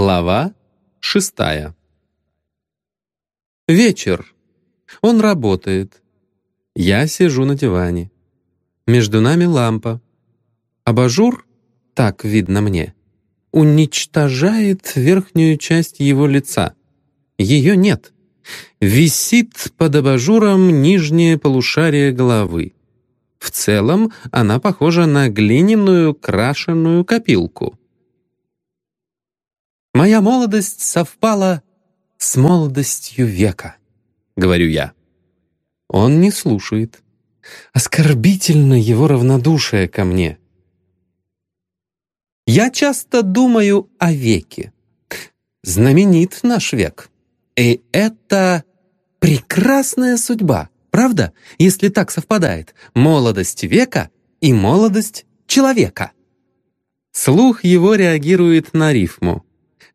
Глава шестая. Вечер. Он работает. Я сижу на диване. Между нами лампа. Абажур, так видно мне, уничтожает верхнюю часть его лица. Ее нет. Висит под абажуром нижнее полушарие головы. В целом она похожа на глиняную крашеную копилку. «Моя молодость совпала с молодостью века», — говорю я. Он не слушает. Оскорбительно его равнодушие ко мне. Я часто думаю о веке. Знаменит наш век. И это прекрасная судьба, правда? Если так совпадает. Молодость века и молодость человека. Слух его реагирует на рифму.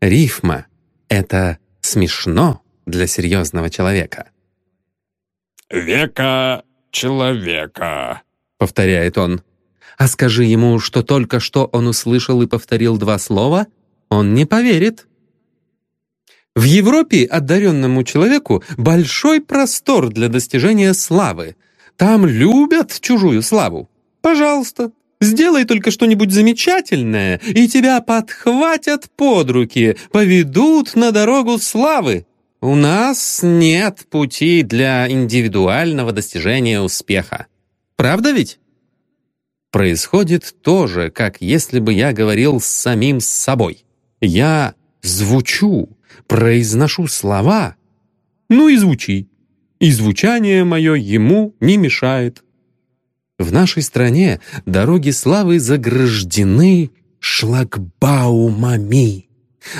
Рифма — это смешно для серьезного человека. «Века человека», — повторяет он. А скажи ему, что только что он услышал и повторил два слова, он не поверит. В Европе одаренному человеку большой простор для достижения славы. Там любят чужую славу. Пожалуйста, Сделай только что-нибудь замечательное, и тебя подхватят под руки, поведут на дорогу славы. У нас нет пути для индивидуального достижения успеха. Правда ведь? Происходит то же, как если бы я говорил с самим собой. Я звучу, произношу слова. Ну и звучи. И звучание мое ему не мешает. В нашей стране дороги славы заграждены шлагбаумами.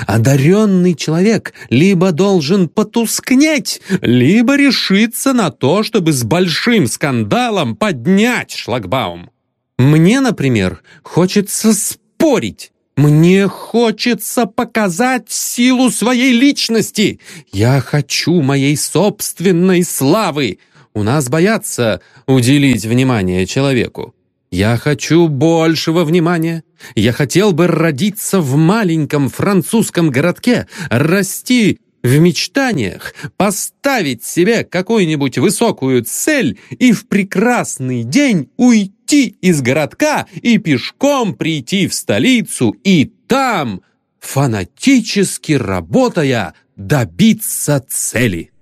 Одаренный человек либо должен потускнеть, либо решиться на то, чтобы с большим скандалом поднять шлагбаум. Мне, например, хочется спорить. Мне хочется показать силу своей личности. Я хочу моей собственной славы. У нас боятся уделить внимание человеку. Я хочу большего внимания. Я хотел бы родиться в маленьком французском городке, расти в мечтаниях, поставить себе какую-нибудь высокую цель и в прекрасный день уйти из городка и пешком прийти в столицу и там, фанатически работая, добиться цели.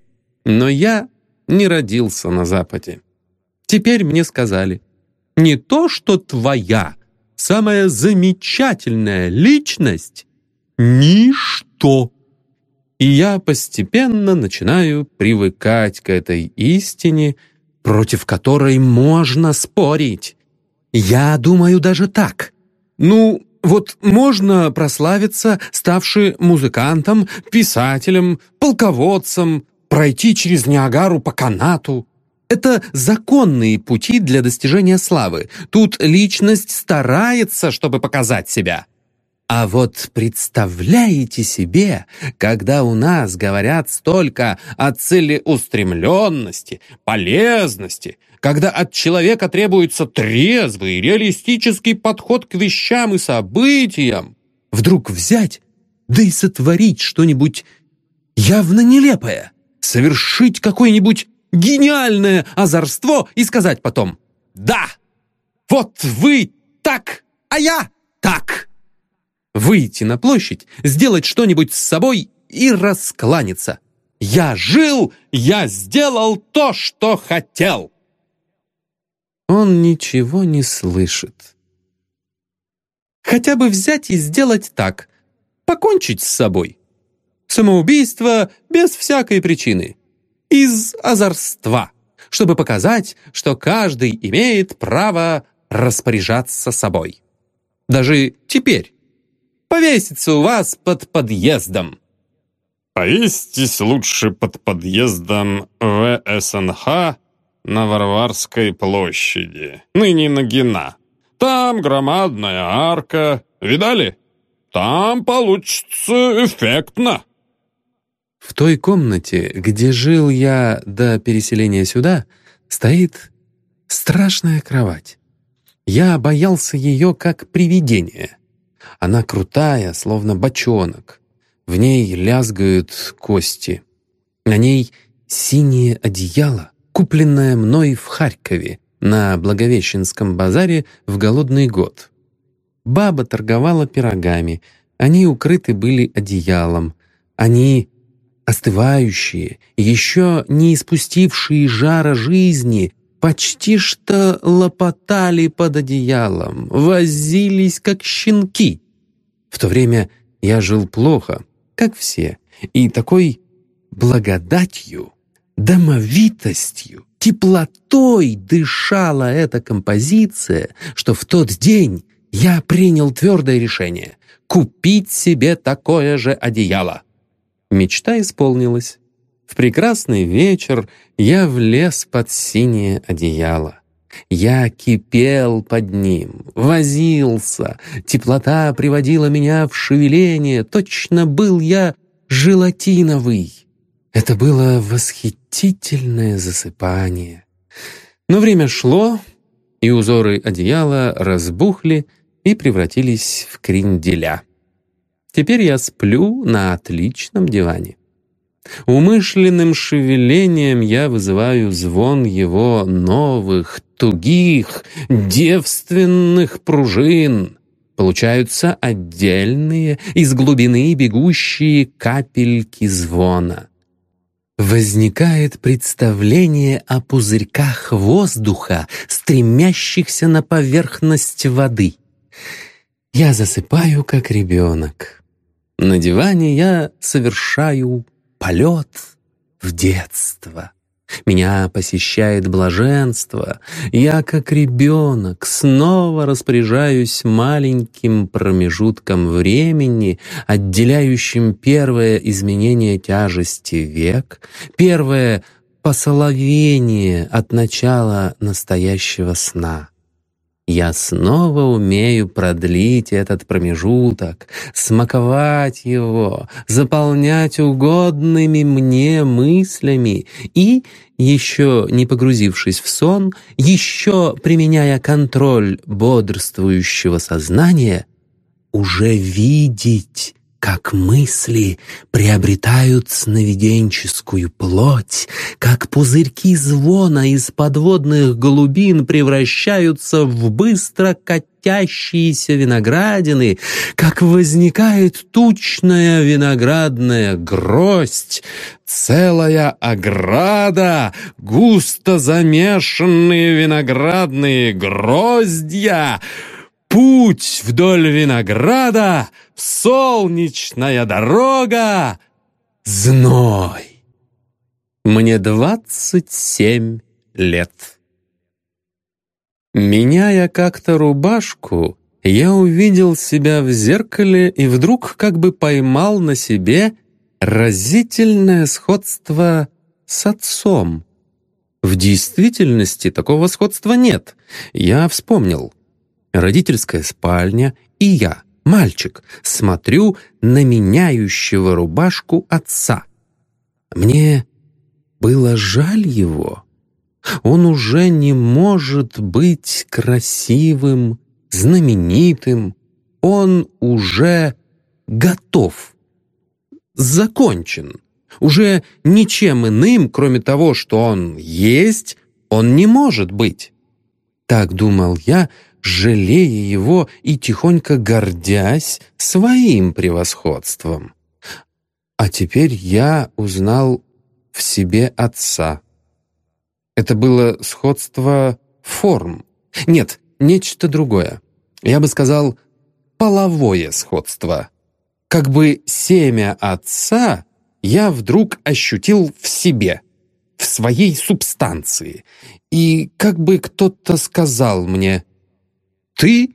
Но я не родился на Западе. Теперь мне сказали, не то, что твоя самая замечательная личность — ничто. И я постепенно начинаю привыкать к этой истине, против которой можно спорить. Я думаю даже так. Ну, вот можно прославиться, ставши музыкантом, писателем, полководцем, пройти через Ниагару по канату. Это законные пути для достижения славы. Тут личность старается, чтобы показать себя. А вот представляете себе, когда у нас говорят столько о целеустремленности, полезности, когда от человека требуется трезвый, реалистический подход к вещам и событиям, вдруг взять, да и сотворить что-нибудь явно нелепое совершить какое-нибудь гениальное озорство и сказать потом «Да, вот вы так, а я так». Выйти на площадь, сделать что-нибудь с собой и раскланяться. «Я жил, я сделал то, что хотел». Он ничего не слышит. Хотя бы взять и сделать так, покончить с собой. Самоубийство без всякой причины. Из озорства, чтобы показать, что каждый имеет право распоряжаться собой. Даже теперь. Повеситься у вас под подъездом. Повесьтесь лучше под подъездом ВСНХ на Варварской площади, ныне Нагина. Там громадная арка. Видали? Там получится эффектно. В той комнате, где жил я до переселения сюда, стоит страшная кровать. Я боялся ее как привидение. Она крутая, словно бочонок. В ней лязгают кости. На ней синее одеяло, купленное мной в Харькове на Благовещенском базаре в голодный год. Баба торговала пирогами. Они укрыты были одеялом. Они остывающие, еще не испустившие жара жизни, почти что лопотали под одеялом, возились как щенки. В то время я жил плохо, как все, и такой благодатью, домовитостью, теплотой дышала эта композиция, что в тот день я принял твердое решение — купить себе такое же одеяло. Мечта исполнилась. В прекрасный вечер я влез под синее одеяло. Я кипел под ним, возился, теплота приводила меня в шевеление, точно был я желатиновый. Это было восхитительное засыпание. Но время шло, и узоры одеяла разбухли и превратились в кренделя. Теперь я сплю на отличном диване. Умышленным шевелением я вызываю звон его новых, тугих, девственных пружин. Получаются отдельные, из глубины бегущие капельки звона. Возникает представление о пузырьках воздуха, стремящихся на поверхность воды. Я засыпаю, как ребенок. На диване я совершаю полет в детство. Меня посещает блаженство. Я, как ребенок, снова распоряжаюсь маленьким промежутком времени, отделяющим первое изменение тяжести век, первое посоловение от начала настоящего сна. Я снова умею продлить этот промежуток, смаковать его, заполнять угодными мне мыслями и, еще не погрузившись в сон, еще применяя контроль бодрствующего сознания, уже видеть как мысли приобретают сновиденческую плоть, как пузырьки звона из подводных глубин превращаются в быстро катящиеся виноградины, как возникает тучная виноградная гроздь, целая ограда, густо замешанные виноградные гроздья — Путь вдоль винограда, солнечная дорога, зной. Мне двадцать семь лет. Меняя как-то рубашку, я увидел себя в зеркале и вдруг как бы поймал на себе разительное сходство с отцом. В действительности такого сходства нет. Я вспомнил — родительская спальня и я, мальчик, смотрю на меняющего рубашку отца. Мне было жаль его. Он уже не может быть красивым, знаменитым. Он уже готов, закончен. Уже ничем иным, кроме того, что он есть, он не может быть. Так думал я, жалея его и тихонько гордясь своим превосходством. А теперь я узнал в себе отца. Это было сходство форм. Нет, нечто другое. Я бы сказал, половое сходство. Как бы семя отца я вдруг ощутил в себе, в своей субстанции. И как бы кто-то сказал мне ты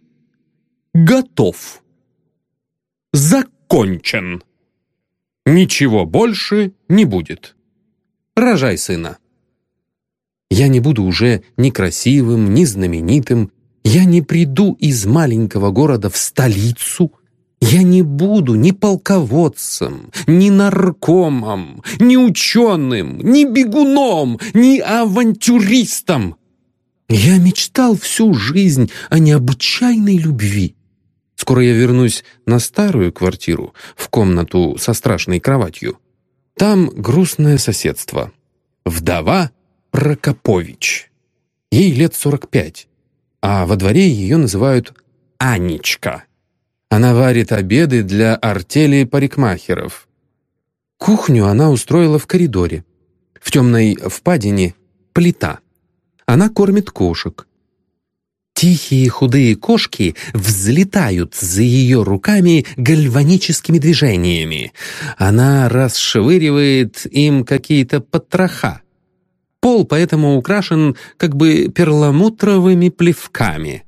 готов. Закончен. Ничего больше не будет. Рожай сына. Я не буду уже ни красивым, ни знаменитым. Я не приду из маленького города в столицу. Я не буду ни полководцем, ни наркомом, ни ученым, ни бегуном, ни авантюристом. Я мечтал всю жизнь о необычайной любви. Скоро я вернусь на старую квартиру, в комнату со страшной кроватью. Там грустное соседство. Вдова Прокопович. Ей лет 45, а во дворе ее называют Анечка. Она варит обеды для артели парикмахеров. Кухню она устроила в коридоре. В темной впадине плита. Она кормит кошек. Тихие худые кошки взлетают за ее руками гальваническими движениями. Она расшвыривает им какие-то потроха. Пол поэтому украшен как бы перламутровыми плевками.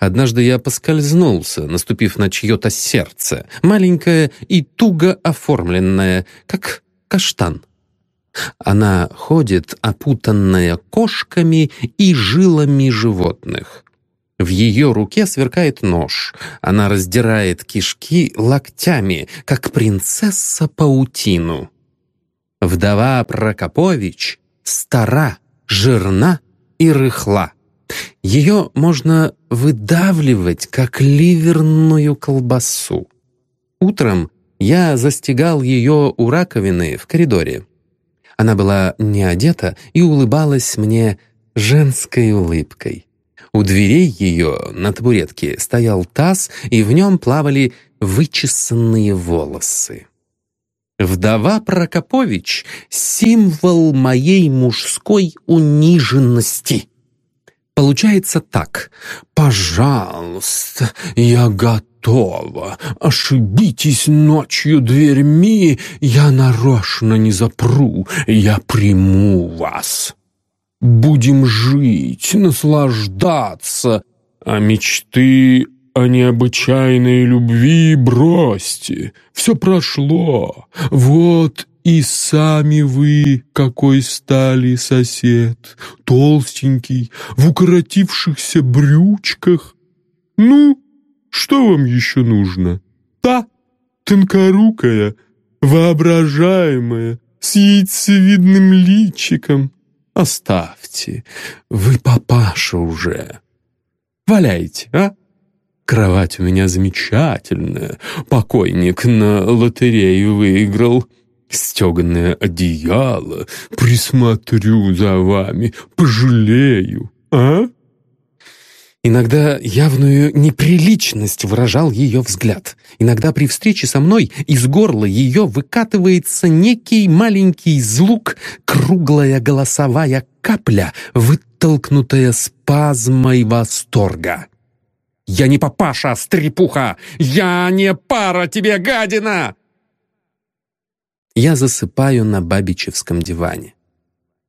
Однажды я поскользнулся, наступив на чье-то сердце, маленькое и туго оформленное, как каштан. Она ходит, опутанная кошками и жилами животных. В ее руке сверкает нож. Она раздирает кишки локтями, как принцесса паутину. Вдова Прокопович стара, жирна и рыхла. Ее можно выдавливать, как ливерную колбасу. Утром я застигал ее у раковины в коридоре. Она была не одета и улыбалась мне женской улыбкой. У дверей ее на табуретке стоял таз, и в нем плавали вычесанные волосы. Вдова Прокопович — символ моей мужской униженности. Получается так. «Пожалуйста, я готова. Ошибитесь ночью дверьми, я нарочно не запру, я приму вас. Будем жить, наслаждаться, а мечты о необычайной любви бросьте. Все прошло. Вот и сами вы, какой стали сосед, толстенький, в укоротившихся брючках. Ну, что вам еще нужно? Та, тонкорукая, воображаемая, с яйцевидным личиком. Оставьте, вы папаша уже. Валяйте, а? Кровать у меня замечательная, покойник на лотерею выиграл стеганое одеяло, присмотрю за вами, пожалею, а?» Иногда явную неприличность выражал ее взгляд. Иногда при встрече со мной из горла ее выкатывается некий маленький звук, круглая голосовая капля, вытолкнутая спазмой восторга. «Я не папаша, стрепуха! Я не пара тебе, гадина!» Я засыпаю на бабичевском диване.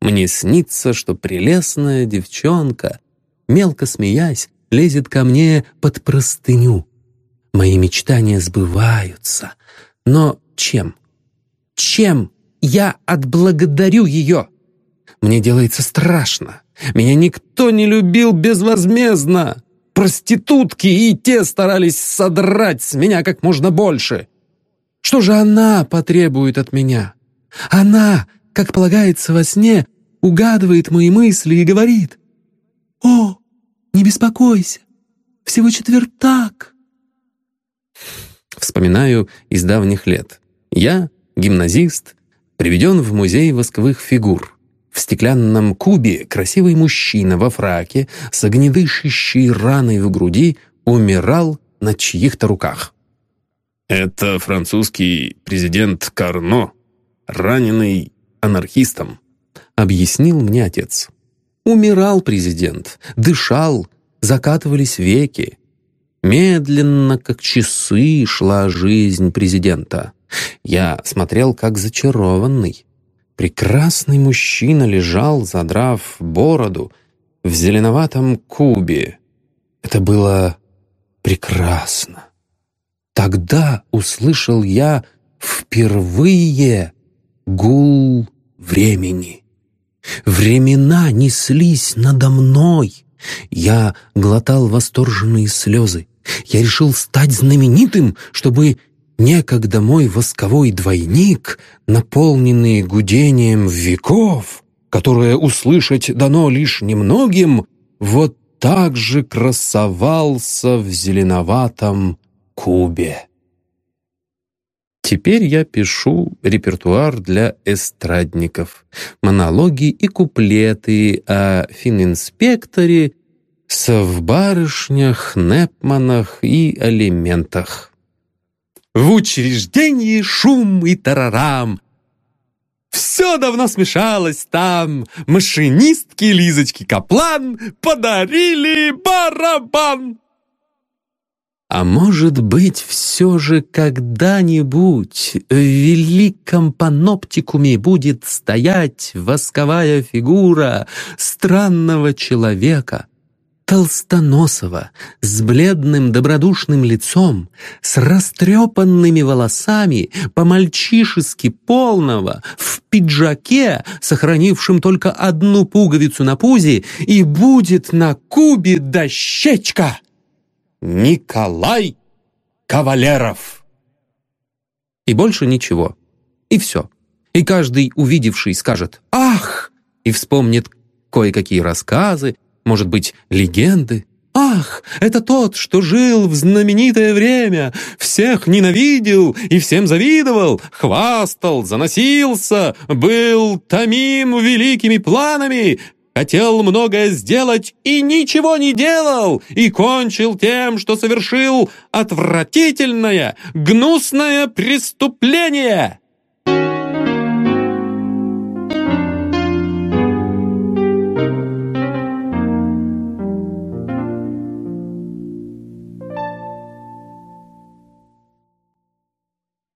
Мне снится, что прелестная девчонка, мелко смеясь, лезет ко мне под простыню. Мои мечтания сбываются. Но чем? Чем я отблагодарю ее? Мне делается страшно. Меня никто не любил безвозмездно. Проститутки и те старались содрать с меня как можно больше. Что же она потребует от меня? Она, как полагается во сне, угадывает мои мысли и говорит, «О, не беспокойся, всего четвертак». Вспоминаю из давних лет. Я, гимназист, приведен в музей восковых фигур. В стеклянном кубе красивый мужчина во фраке с огнедышащей раной в груди умирал на чьих-то руках. Это французский президент Карно, раненый анархистом, объяснил мне отец. Умирал президент, дышал, закатывались веки. Медленно, как часы, шла жизнь президента. Я смотрел, как зачарованный. Прекрасный мужчина лежал, задрав бороду, в зеленоватом кубе. Это было прекрасно. Тогда услышал я впервые гул времени. Времена неслись надо мной. Я глотал восторженные слезы. Я решил стать знаменитым, чтобы некогда мой восковой двойник, наполненный гудением веков, которое услышать дано лишь немногим, вот так же красовался в зеленоватом Кубе. Теперь я пишу репертуар для эстрадников, монологи и куплеты о фининспекторе, совбарышнях, непманах и алиментах. В учреждении шум и тарарам. Все давно смешалось там. Машинистки Лизочки Каплан подарили барабан. А может быть, все же когда-нибудь в великом паноптикуме будет стоять восковая фигура странного человека, толстоносого, с бледным добродушным лицом, с растрепанными волосами, по-мальчишески полного, в пиджаке, сохранившем только одну пуговицу на пузе, и будет на кубе дощечка. Николай Кавалеров. И больше ничего. И все. И каждый, увидевший, скажет «Ах!» и вспомнит кое-какие рассказы, может быть, легенды. «Ах, это тот, что жил в знаменитое время, всех ненавидел и всем завидовал, хвастал, заносился, был томим великими планами, хотел многое сделать и ничего не делал, и кончил тем, что совершил отвратительное, гнусное преступление.